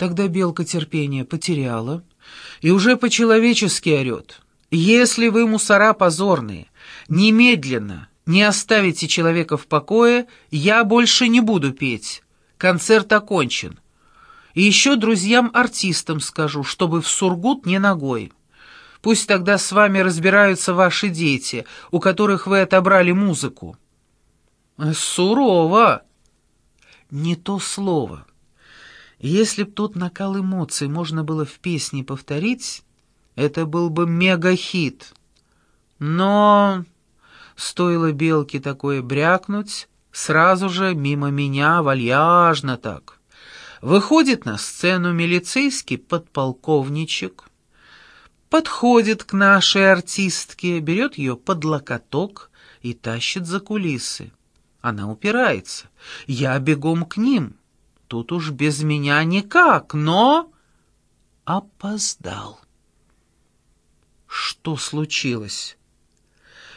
Тогда белка терпение потеряла и уже по-человечески орет. «Если вы, мусора позорные, немедленно не оставите человека в покое, я больше не буду петь. Концерт окончен. И еще друзьям-артистам скажу, чтобы в Сургут не ногой. Пусть тогда с вами разбираются ваши дети, у которых вы отобрали музыку». «Сурово!» «Не то слово. Если б тот накал эмоций можно было в песне повторить, это был бы мега-хит. Но стоило белке такое брякнуть, сразу же мимо меня, вальяжно так. Выходит на сцену милицейский подполковничек, подходит к нашей артистке, берет ее под локоток и тащит за кулисы. Она упирается. Я бегом к ним. Тут уж без меня никак, но... Опоздал. Что случилось?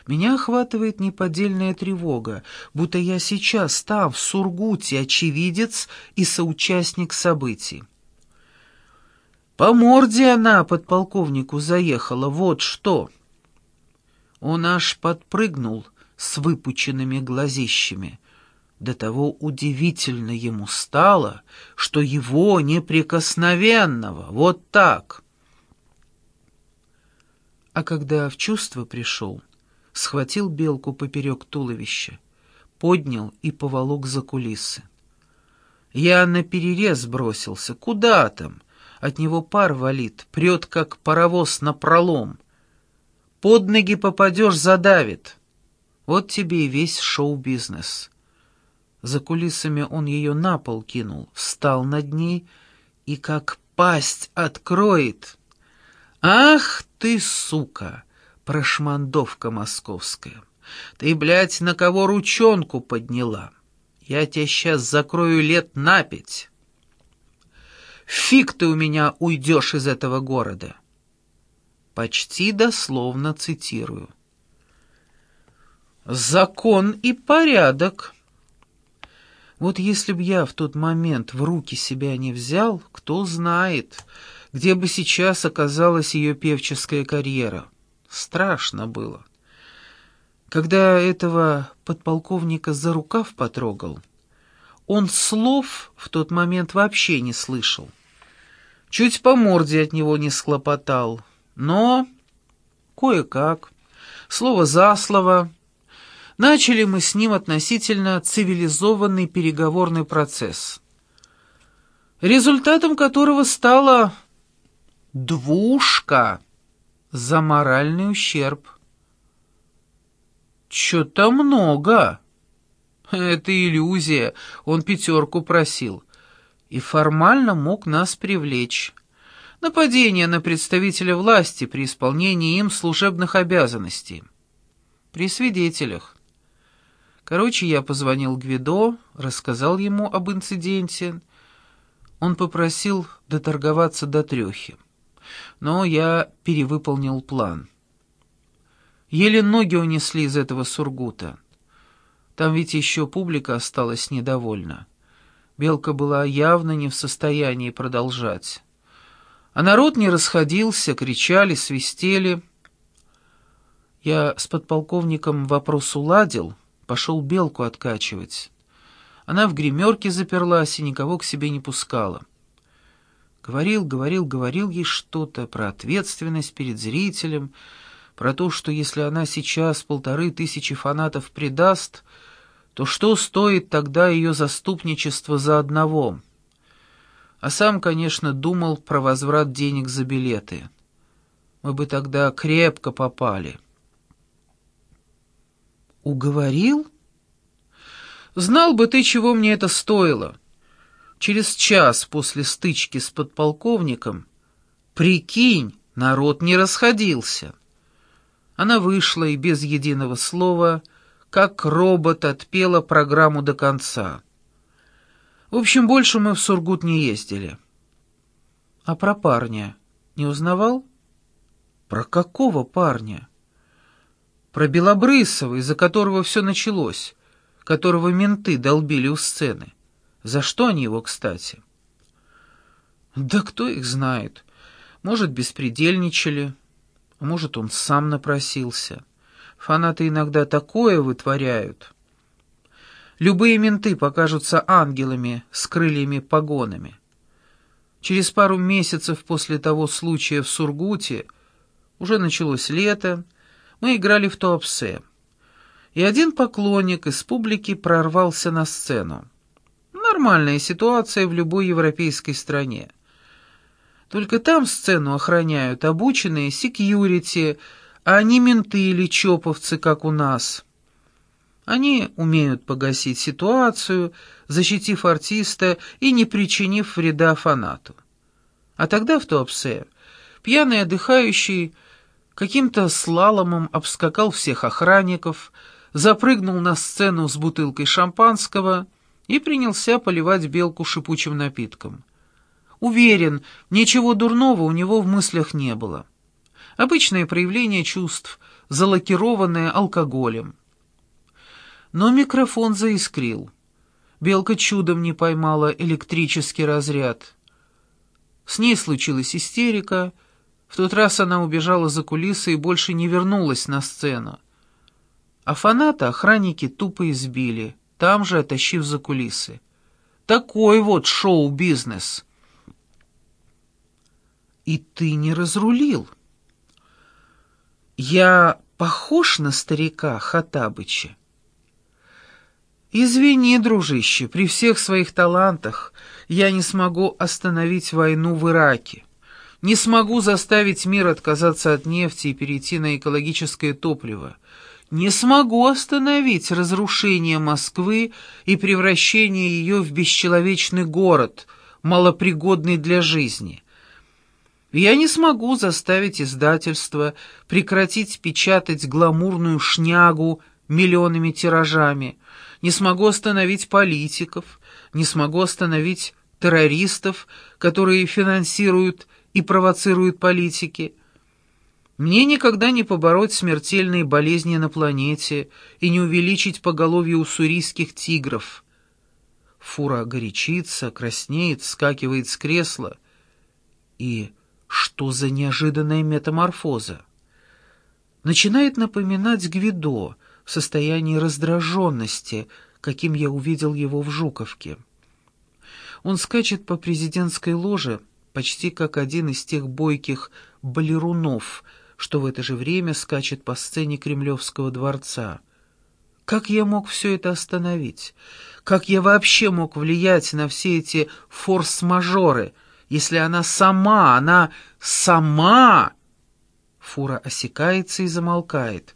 Меня охватывает неподдельная тревога, будто я сейчас там, в Сургуте, очевидец и соучастник событий. По морде она подполковнику заехала, вот что. Он аж подпрыгнул с выпученными глазищами. До того удивительно ему стало, что его неприкосновенного, вот так. А когда в чувство пришел, схватил белку поперек туловища, поднял и поволок за кулисы. Я на перерез бросился. Куда там? От него пар валит, прет, как паровоз на пролом. Под ноги попадешь — задавит. Вот тебе и весь шоу-бизнес. За кулисами он ее на пол кинул, встал над ней и как пасть откроет. «Ах ты, сука, прошмандовка московская! Ты, блядь, на кого ручонку подняла? Я тебя сейчас закрою лет на пять. Фиг ты у меня уйдешь из этого города!» Почти дословно цитирую. «Закон и порядок!» Вот если б я в тот момент в руки себя не взял, кто знает, где бы сейчас оказалась ее певческая карьера. Страшно было. Когда этого подполковника за рукав потрогал, он слов в тот момент вообще не слышал. Чуть по морде от него не схлопотал, но кое-как, слово за слово — начали мы с ним относительно цивилизованный переговорный процесс, результатом которого стала двушка за моральный ущерб. Чё-то много. Это иллюзия, он пятерку просил. И формально мог нас привлечь. Нападение на представителя власти при исполнении им служебных обязанностей. При свидетелях. Короче, я позвонил Гвидо, рассказал ему об инциденте. Он попросил доторговаться до трехи. Но я перевыполнил план. Еле ноги унесли из этого Сургута. Там ведь еще публика осталась недовольна. Белка была явно не в состоянии продолжать. А народ не расходился, кричали, свистели. Я с подполковником вопрос уладил — Пошел белку откачивать. Она в гримерке заперлась и никого к себе не пускала. Говорил, говорил, говорил ей что-то про ответственность перед зрителем, про то, что если она сейчас полторы тысячи фанатов предаст, то что стоит тогда ее заступничество за одного? А сам, конечно, думал про возврат денег за билеты. Мы бы тогда крепко попали. «Уговорил?» «Знал бы ты, чего мне это стоило. Через час после стычки с подполковником, прикинь, народ не расходился». Она вышла и без единого слова, как робот, отпела программу до конца. В общем, больше мы в Сургут не ездили. А про парня не узнавал? Про какого парня? Про Белобрысова, из-за которого все началось, которого менты долбили у сцены. За что они его, кстати? Да кто их знает? Может, беспредельничали, а может, он сам напросился. Фанаты иногда такое вытворяют. Любые менты покажутся ангелами с крыльями-погонами. Через пару месяцев после того случая в Сургуте, уже началось лето, мы играли в Туапсе. И один поклонник из публики прорвался на сцену. Нормальная ситуация в любой европейской стране. Только там сцену охраняют обученные секьюрити, а не менты или чоповцы, как у нас. Они умеют погасить ситуацию, защитив артиста и не причинив вреда фанату. А тогда в Туапсе пьяный отдыхающий каким-то слаломом обскакал всех охранников, запрыгнул на сцену с бутылкой шампанского и принялся поливать белку шипучим напитком. Уверен, ничего дурного у него в мыслях не было. Обычное проявление чувств, залакированное алкоголем. Но микрофон заискрил. Белка чудом не поймала электрический разряд. С ней случилась истерика. В тот раз она убежала за кулисы и больше не вернулась на сцену. А фаната охранники тупо избили, там же оттащив за кулисы. Такой вот шоу-бизнес. И ты не разрулил. Я похож на старика Хатабыча? Извини, дружище, при всех своих талантах я не смогу остановить войну в Ираке. Не смогу заставить мир отказаться от нефти и перейти на экологическое топливо. Не смогу остановить разрушение Москвы и превращение ее в бесчеловечный город, малопригодный для жизни. Я не смогу заставить издательство прекратить печатать гламурную шнягу миллионами тиражами, не смогу остановить политиков, не смогу остановить террористов, которые финансируют и провоцируют политики. Мне никогда не побороть смертельные болезни на планете и не увеличить поголовье уссурийских тигров. Фура горячится, краснеет, скакивает с кресла. И что за неожиданная метаморфоза? Начинает напоминать Гвидо — в состоянии раздраженности, каким я увидел его в Жуковке. Он скачет по президентской ложе, почти как один из тех бойких балерунов, что в это же время скачет по сцене Кремлевского дворца. Как я мог все это остановить? Как я вообще мог влиять на все эти форс-мажоры, если она сама, она сама... Фура осекается и замолкает.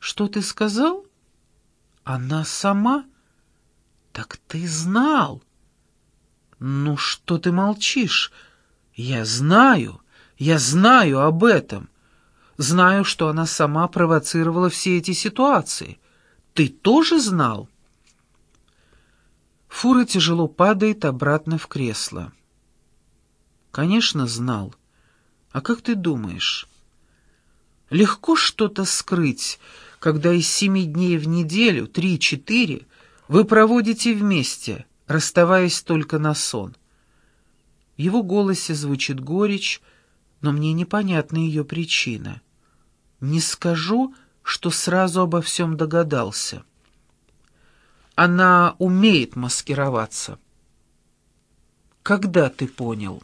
«Что ты сказал?» «Она сама?» «Так ты знал!» «Ну что ты молчишь? Я знаю, я знаю об этом. Знаю, что она сама провоцировала все эти ситуации. Ты тоже знал?» Фура тяжело падает обратно в кресло. «Конечно, знал. А как ты думаешь?» «Легко что-то скрыть, когда из семи дней в неделю, три-четыре, вы проводите вместе, расставаясь только на сон. В его голосе звучит горечь, но мне непонятна ее причина. Не скажу, что сразу обо всем догадался. Она умеет маскироваться. Когда ты понял?»